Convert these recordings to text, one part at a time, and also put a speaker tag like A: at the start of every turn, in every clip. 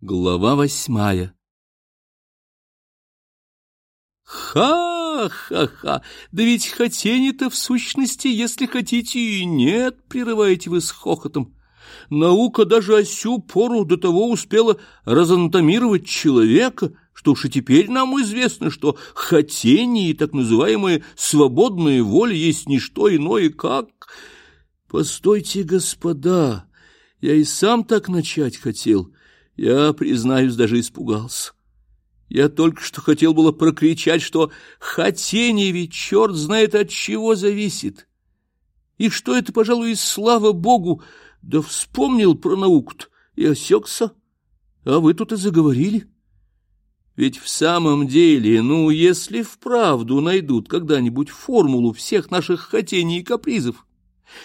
A: Глава восьмая «Ха-ха-ха! Да ведь хотение-то в сущности, если хотите, и нет!» — прерываете вы с хохотом. Наука даже осю пору до того успела разанатомировать человека, что уж и теперь нам известно, что хотение и так называемая свободная воля есть не что иное, как... Постойте, господа, я и сам так начать хотел, я, признаюсь, даже испугался. Я только что хотел было прокричать, что хотение ведь черт знает от чего зависит. И что это, пожалуй, и слава богу, да вспомнил про науку и осекся. А вы тут и заговорили. Ведь в самом деле, ну, если вправду найдут когда-нибудь формулу всех наших хотений и капризов,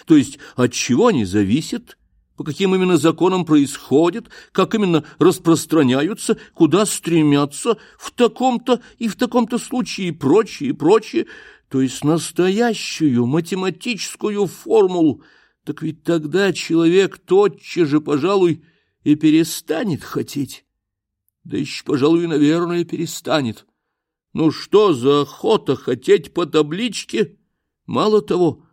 A: то есть от чего они зависят, по каким именно законам происходят, как именно распространяются, куда стремятся в таком-то и в таком-то случае и прочее, и прочее, то есть настоящую математическую формулу, так ведь тогда человек тотчас же, пожалуй, и перестанет хотеть. Да еще, пожалуй, наверное, перестанет. Ну что за охота хотеть по табличке? Мало того,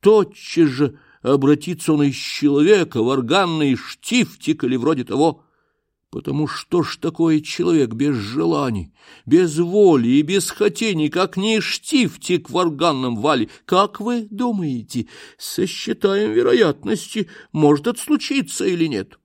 A: тотчас же обратиться он из человека в органный штифтик или вроде того. Потому что ж такое человек без желаний, без воли и без хотений, как не штифтик в органном вале? Как вы думаете, сосчитаем вероятности, может это случиться или нет?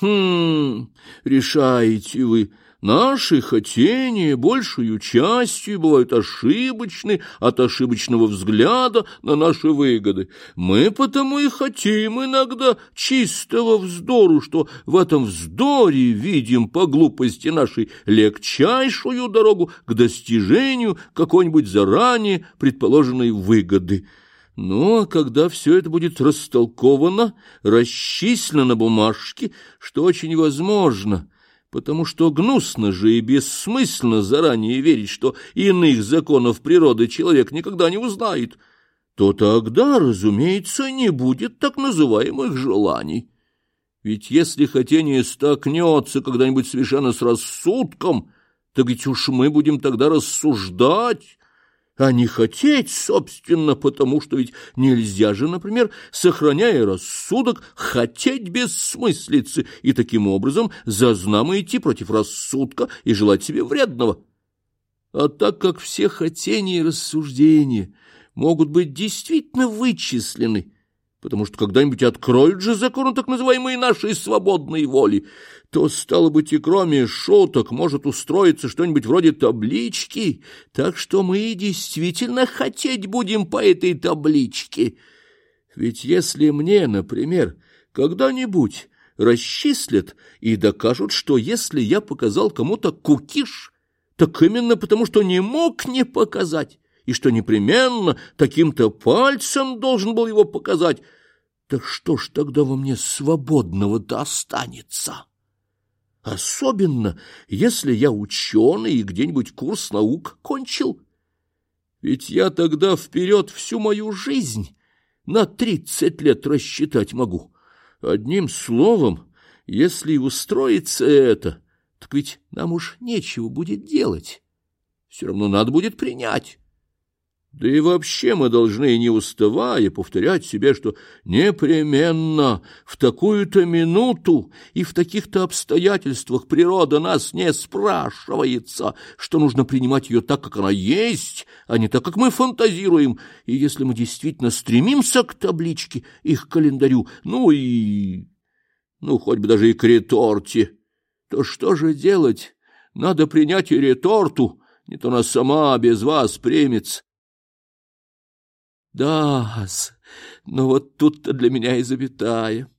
A: Хм, решаете вы, Наши хотения большую частью бывают ошибочны от ошибочного взгляда на наши выгоды. Мы потому и хотим иногда чистого вздору, что в этом вздоре видим по глупости нашей легчайшую дорогу к достижению какой-нибудь заранее предположенной выгоды. Но когда все это будет растолковано, расчислено на бумажке, что очень возможно — потому что гнусно же и бессмысленно заранее верить, что иных законов природы человек никогда не узнает, то тогда, разумеется, не будет так называемых желаний. Ведь если хотение столкнется когда-нибудь совершенно с рассудком, так ведь уж мы будем тогда рассуждать, а не хотеть, собственно, потому что ведь нельзя же, например, сохраняя рассудок, хотеть бессмыслицы и таким образом зазнамо идти против рассудка и желать себе вредного. А так как все хотения и рассуждения могут быть действительно вычислены, потому что когда-нибудь откроют же законы так называемой нашей свободной воли, то, стало быть, и кроме шуток может устроиться что-нибудь вроде таблички, так что мы действительно хотеть будем по этой табличке. Ведь если мне, например, когда-нибудь расчислят и докажут, что если я показал кому-то кукиш, так именно потому, что не мог не показать, и что непременно таким-то пальцем должен был его показать, так что ж тогда во мне свободного-то останется? Особенно, если я ученый и где-нибудь курс наук кончил. Ведь я тогда вперед всю мою жизнь на тридцать лет рассчитать могу. Одним словом, если и устроится это, так ведь нам уж нечего будет делать. Все равно надо будет принять. Да и вообще мы должны, не уставая, повторять себе, что непременно в такую-то минуту и в таких-то обстоятельствах природа нас не спрашивается, что нужно принимать ее так, как она есть, а не так, как мы фантазируем. И если мы действительно стремимся к табличке и к календарю, ну и... ну, хоть бы даже и к реторте, то что же делать? Надо принять и реторту, не то она сама без вас примется да но вот тут-то для меня и запятая.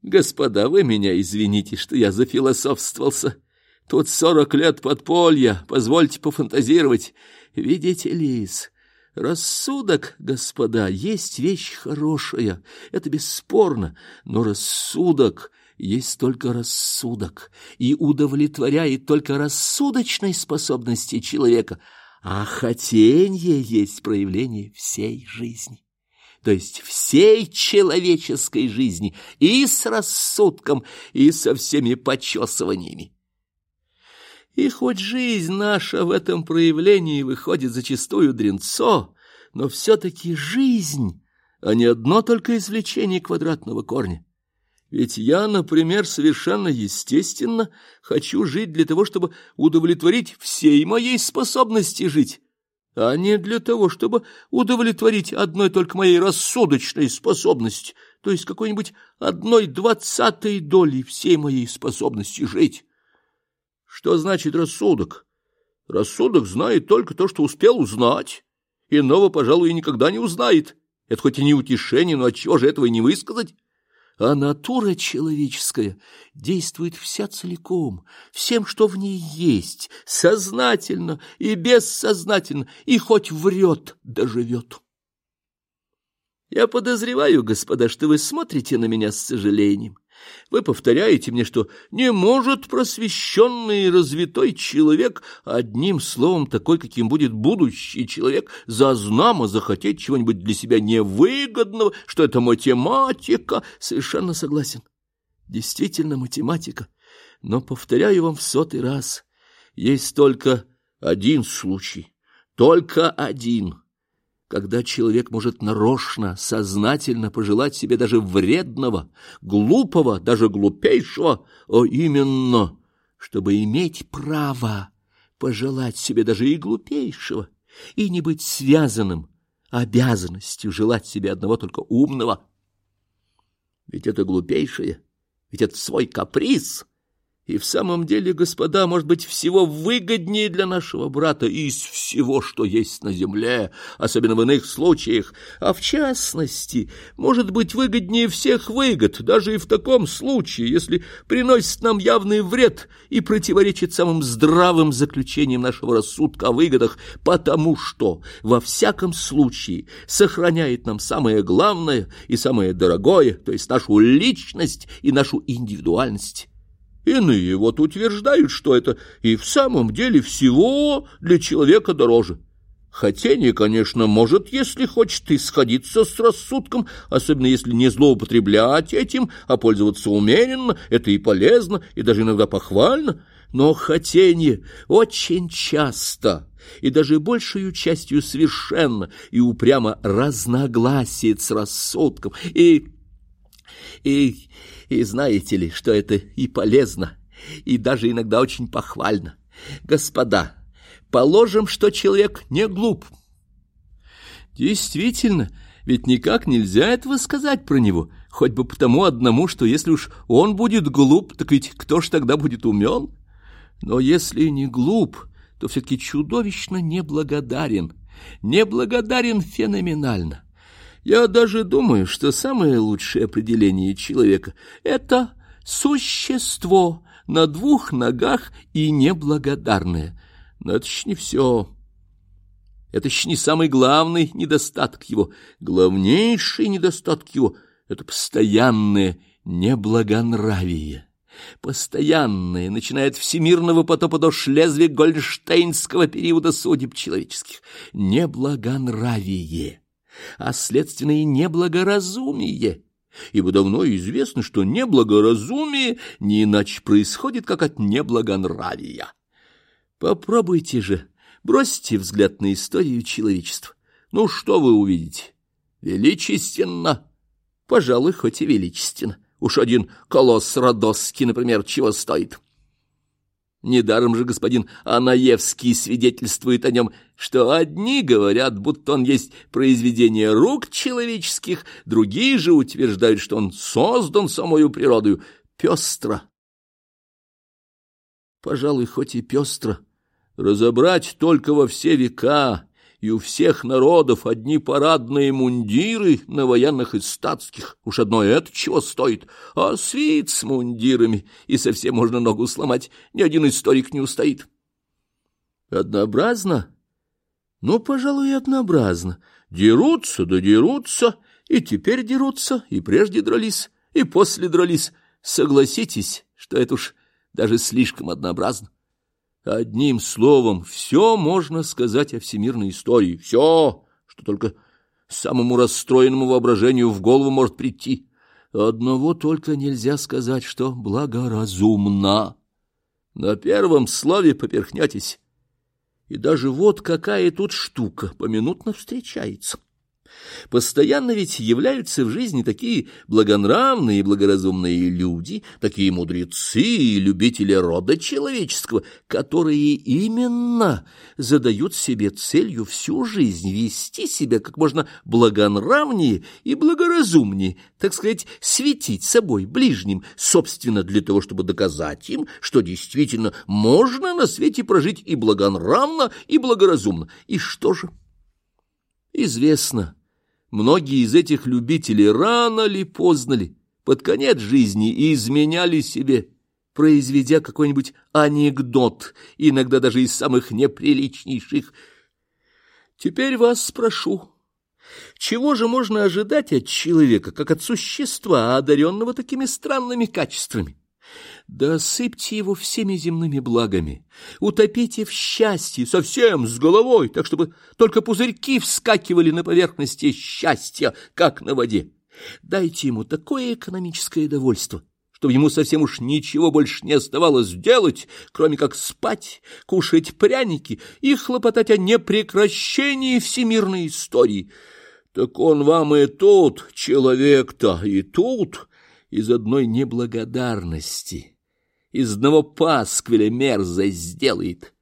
A: Господа, вы меня извините, что я зафилософствовался. Тут сорок лет подполья, позвольте пофантазировать. Видите, Лиз, рассудок, господа, есть вещь хорошая, это бесспорно, но рассудок есть только рассудок и удовлетворяет только рассудочной способности человека — а хотенье есть проявление всей жизни. то есть всей человеческой жизни, и с рассудком, и со всеми почесываниями. И хоть жизнь наша в этом проявлении выходит зачастую дренцо, но все-таки жизнь, а не одно только извлечение квадратного корня. Ведь я, например, совершенно естественно хочу жить для того, чтобы удовлетворить всей моей способности жить, а не для того, чтобы удовлетворить одной только моей рассудочной способности, то есть какой-нибудь одной двадцатой доли всей моей способности жить. Что значит рассудок? Рассудок знает только то, что успел узнать, иного, пожалуй, никогда не узнает. Это хоть и не утешение, но отчего же этого и не высказать? А натура человеческая действует вся целиком, всем, что в ней есть, сознательно и бессознательно, и хоть врет, доживет. Я подозреваю, господа, что вы смотрите на меня с сожалением. Вы повторяете мне, что не может просвещенный и развитой человек, одним словом, такой, каким будет будущий человек, зазнамо захотеть чего-нибудь для себя невыгодного, что это математика. Совершенно согласен. Действительно математика. Но, повторяю вам в сотый раз, есть только один случай, только один — когда человек может нарочно, сознательно пожелать себе даже вредного, глупого, даже глупейшего, а именно, чтобы иметь право пожелать себе даже и глупейшего, и не быть связанным обязанностью желать себе одного только умного. Ведь это глупейшее, ведь это свой каприз — и в самом деле, господа, может быть, всего выгоднее для нашего брата из всего, что есть на земле, особенно в иных случаях, а в частности, может быть, выгоднее всех выгод, даже и в таком случае, если приносит нам явный вред и противоречит самым здравым заключениям нашего рассудка о выгодах, потому что во всяком случае сохраняет нам самое главное и самое дорогое, то есть нашу личность и нашу индивидуальность. Иные вот утверждают, что это и в самом деле всего для человека дороже. Хотение, конечно, может, если хочет, исходиться с рассудком, особенно если не злоупотреблять этим, а пользоваться умеренно, это и полезно, и даже иногда похвально. Но хотение очень часто и даже большую частью совершенно и упрямо разногласит с рассудком, и... и и знаете ли, что это и полезно, и даже иногда очень похвально. Господа, положим, что человек не глуп. Действительно, ведь никак нельзя этого сказать про него, хоть бы потому одному, что если уж он будет глуп, так ведь кто ж тогда будет умен? Но если не глуп, то все-таки чудовищно неблагодарен, неблагодарен феноменально. Я даже думаю, что самое лучшее определение человека — это существо на двух ногах и неблагодарное. Но это еще не все. Это еще не самый главный недостаток его. Главнейший недостаток его — это постоянное неблагонравие. Постоянное, начиная от всемирного потопа до Шлезвиг-Гольштейнского периода судеб человеческих. Неблагонравие а следственно и неблагоразумие. Ибо давно известно, что неблагоразумие не иначе происходит, как от неблагонравия. Попробуйте же, бросьте взгляд на историю человечества. Ну, что вы увидите? Величественно. Пожалуй, хоть и величественно. Уж один колосс Родосский, например, чего стоит. Недаром же господин Анаевский свидетельствует о нем, что одни говорят, будто он есть произведение рук человеческих, другие же утверждают, что он создан самою природою пестро. Пожалуй, хоть и пестро, разобрать только во все века и у всех народов одни парадные мундиры на военных и статских. Уж одно это чего стоит, а свит с мундирами, и совсем можно ногу сломать, ни один историк не устоит. Однообразно? Ну, пожалуй, однообразно. Дерутся да дерутся, и теперь дерутся, и прежде дрались, и после дрались. Согласитесь, что это уж даже слишком однообразно. Одним словом, все можно сказать о всемирной истории, все, что только самому расстроенному воображению в голову может прийти. Одного только нельзя сказать, что благоразумно. На первом слове поперхнетесь. И даже вот какая тут штука поминутно встречается. Постоянно ведь являются в жизни такие благонравные и благоразумные люди, такие мудрецы и любители рода человеческого, которые именно задают себе целью всю жизнь вести себя как можно благонравнее и благоразумнее, так сказать, светить собой ближним, собственно, для того, чтобы доказать им, что действительно можно на свете прожить и благонравно, и благоразумно. И что же? Известно, Многие из этих любителей рано ли, поздно ли, под конец жизни изменяли себе, произведя какой-нибудь анекдот, иногда даже из самых неприличнейших. Теперь вас спрошу, чего же можно ожидать от человека, как от существа, одаренного такими странными качествами? Да осыпьте его всеми земными благами, утопите в счастье совсем с головой, так чтобы только пузырьки вскакивали на поверхности счастья, как на воде. Дайте ему такое экономическое довольство, чтобы ему совсем уж ничего больше не оставалось делать, кроме как спать, кушать пряники и хлопотать о непрекращении всемирной истории. Так он вам и тут, человек-то, и тут из одной неблагодарности» из одного пасквиля мерзость сделает.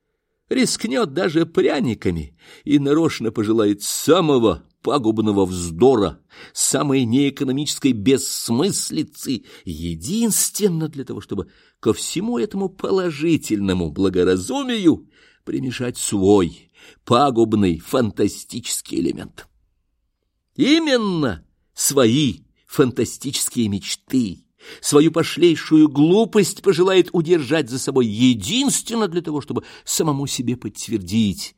A: Рискнет даже пряниками и нарочно пожелает самого пагубного вздора, самой неэкономической бессмыслицы, единственно для того, чтобы ко всему этому положительному благоразумию примешать свой пагубный фантастический элемент. Именно свои фантастические мечты свою пошлейшую глупость пожелает удержать за собой единственно для того, чтобы самому себе подтвердить.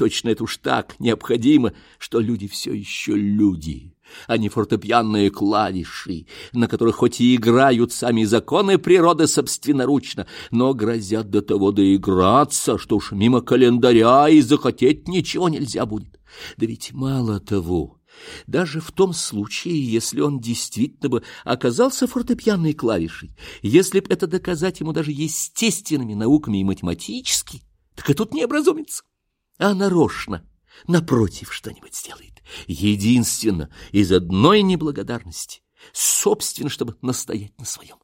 A: Точно это уж так необходимо, что люди все еще люди, а не фортепианные клавиши, на которых хоть и играют сами законы природы собственноручно, но грозят до того доиграться, что уж мимо календаря и захотеть ничего нельзя будет. Да ведь мало того... Даже в том случае, если он действительно бы оказался фортепианной клавишей, если б это доказать ему даже естественными науками и математически, так и тут не образумится. А нарочно, напротив, что-нибудь сделает. Единственно, из одной неблагодарности, собственно, чтобы настоять на своем.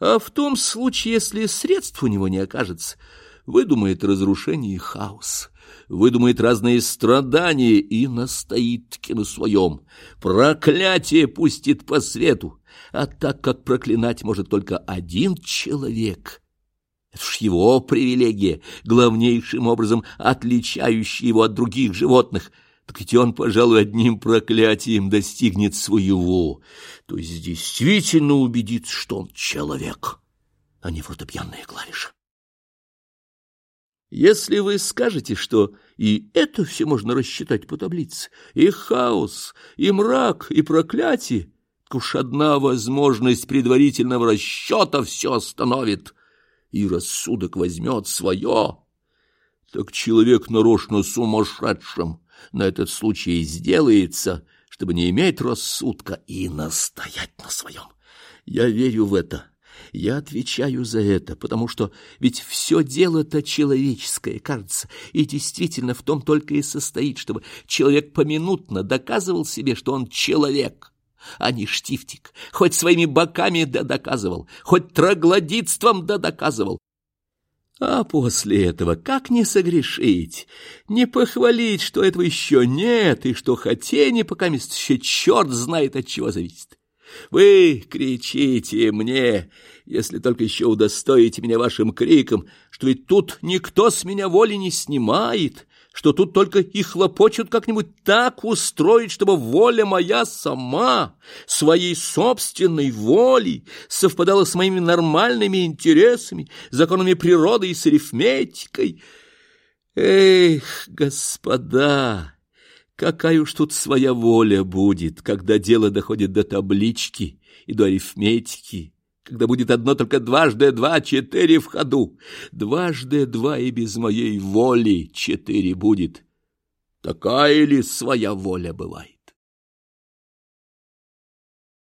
A: А в том случае, если средств у него не окажется, выдумает разрушение и хаос выдумает разные страдания и настоит-таки на своем. Проклятие пустит по свету, а так как проклинать может только один человек — это уж его привилегия, главнейшим образом отличающая его от других животных. Так ведь он, пожалуй, одним проклятием достигнет своего. То есть действительно убедится, что он человек, а не фортепианная клавиша. Если вы скажете, что и это все можно рассчитать по таблице, и хаос, и мрак, и проклятие, так уж одна возможность предварительного расчета все остановит, и рассудок возьмет свое, так человек нарочно сумасшедшим на этот случай сделается, чтобы не иметь рассудка и настоять на своем. Я верю в это я отвечаю за это, потому что ведь все дело-то человеческое, кажется, и действительно в том только и состоит, чтобы человек поминутно доказывал себе, что он человек, а не штифтик, хоть своими боками да доказывал, хоть троглодитством да доказывал. А после этого как не согрешить, не похвалить, что этого еще нет, и что хотение пока еще черт знает от чего зависит. Вы кричите мне, если только еще удостоите меня вашим криком, что ведь тут никто с меня воли не снимает, что тут только и хлопочут как-нибудь так устроить, чтобы воля моя сама, своей собственной волей, совпадала с моими нормальными интересами, законами природы и с арифметикой. Эх, господа! Какая уж тут своя воля будет, когда дело доходит до таблички и до арифметики, когда будет одно только дважды два четыре в ходу. Дважды два и без моей воли четыре будет. Такая ли своя воля бывает?